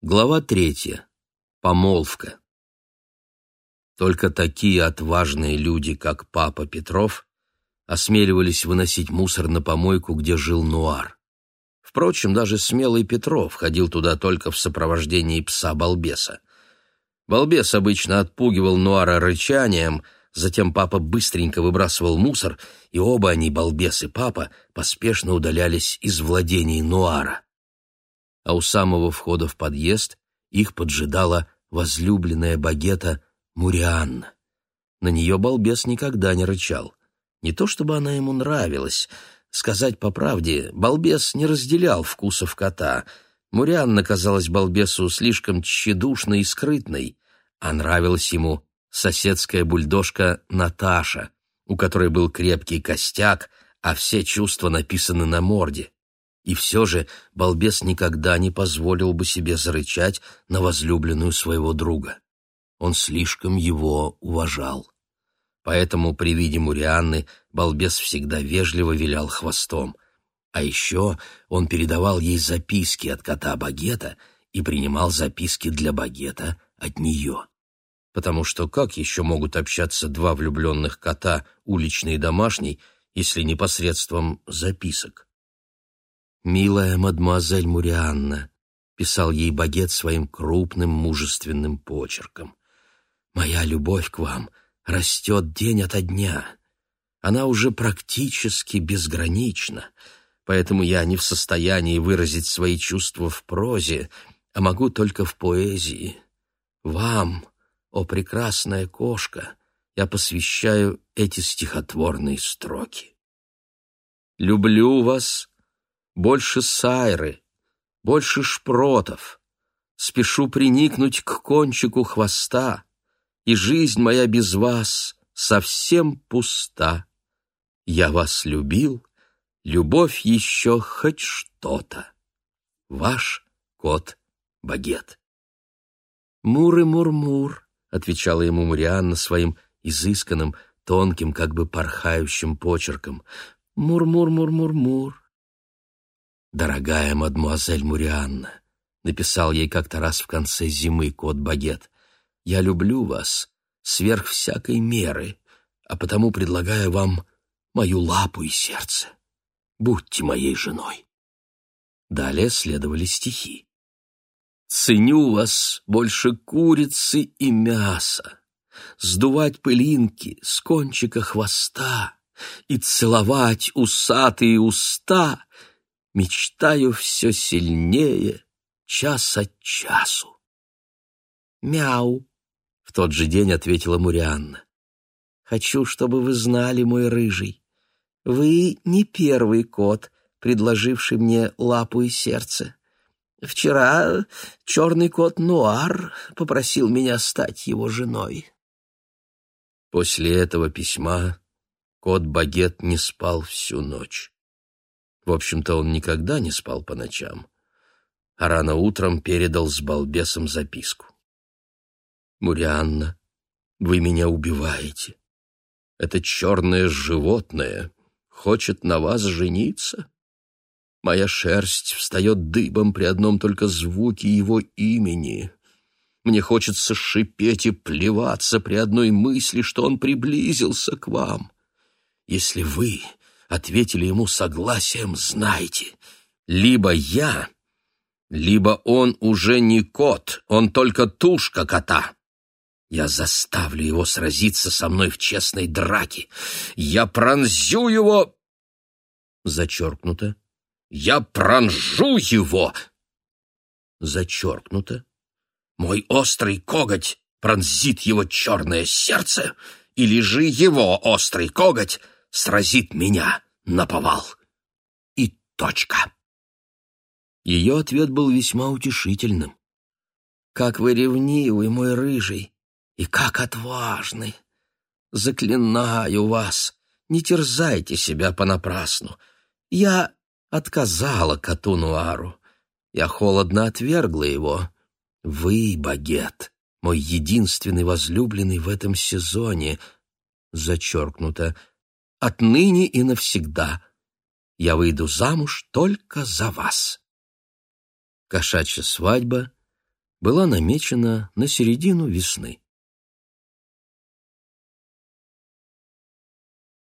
Глава третья. Помолвка. Только такие отважные люди, как папа Петров, осмеливались выносить мусор на помойку, где жил Нуар. Впрочем, даже смелый Петров ходил туда только в сопровождении пса-балбеса. Балбес обычно отпугивал Нуара рычанием, затем папа быстренько выбрасывал мусор, и оба они, балбес и папа, поспешно удалялись из владений Нуара а у самого входа в подъезд их поджидала возлюбленная багета Мурианна. На нее балбес никогда не рычал. Не то чтобы она ему нравилась. Сказать по правде, балбес не разделял вкусов кота. Мурианна казалась балбесу слишком тщедушной и скрытной, а нравилась ему соседская бульдожка Наташа, у которой был крепкий костяк, а все чувства написаны на морде. И все же балбес никогда не позволил бы себе зарычать на возлюбленную своего друга. Он слишком его уважал. Поэтому при виде Мурианны балбес всегда вежливо вилял хвостом. А еще он передавал ей записки от кота Багета и принимал записки для Багета от нее. Потому что как еще могут общаться два влюбленных кота, уличный и домашний, если не посредством записок? «Милая мадемуазель Мурианна», — писал ей Багет своим крупным мужественным почерком, «моя любовь к вам растет день ото дня. Она уже практически безгранична, поэтому я не в состоянии выразить свои чувства в прозе, а могу только в поэзии. Вам, о прекрасная кошка, я посвящаю эти стихотворные строки. «Люблю вас, больше сайры, больше шпротов. Спешу приникнуть к кончику хвоста, и жизнь моя без вас совсем пуста. Я вас любил, любовь еще хоть что-то. Ваш кот Багет. «Мур-и-мур-мур», — отвечала ему Марианна своим изысканным, тонким, как бы порхающим почерком. «Мур-мур-мур-мур-мур». «Дорогая мадмуазель Мурианна», — написал ей как-то раз в конце зимы кот Багет, — «я люблю вас сверх всякой меры, а потому предлагаю вам мою лапу и сердце. Будьте моей женой». Далее следовали стихи. «Ценю вас больше курицы и мяса, сдувать пылинки с кончика хвоста и целовать усатые уста — мечтаю все сильнее, час от часу. «Мяу!» — в тот же день ответила Мурианна. «Хочу, чтобы вы знали, мой рыжий, вы не первый кот, предложивший мне лапу и сердце. Вчера черный кот Нуар попросил меня стать его женой». После этого письма кот Багет не спал всю ночь. В общем-то, он никогда не спал по ночам. А рано утром передал с балбесом записку. «Мурианна, вы меня убиваете. Это черное животное хочет на вас жениться. Моя шерсть встает дыбом при одном только звуке его имени. Мне хочется шипеть и плеваться при одной мысли, что он приблизился к вам. Если вы ответили ему согласием, знайте, либо я, либо он уже не кот, он только тушка кота. Я заставлю его сразиться со мной в честной драке. Я пронзю его... Зачеркнуто. Я пронжу его... Зачеркнуто. Мой острый коготь пронзит его черное сердце, или же его острый коготь сразит меня на повал. И точка. Ее ответ был весьма утешительным. «Как вы ревнивый, мой рыжий, и как отважный! Заклинаю вас, не терзайте себя понапрасну. Я отказала коту Нуару. Я холодно отвергла его. Вы, Багет, мой единственный возлюбленный в этом сезоне, зачеркнуто, отныне и навсегда. Я выйду замуж только за вас. Кошачья свадьба была намечена на середину весны.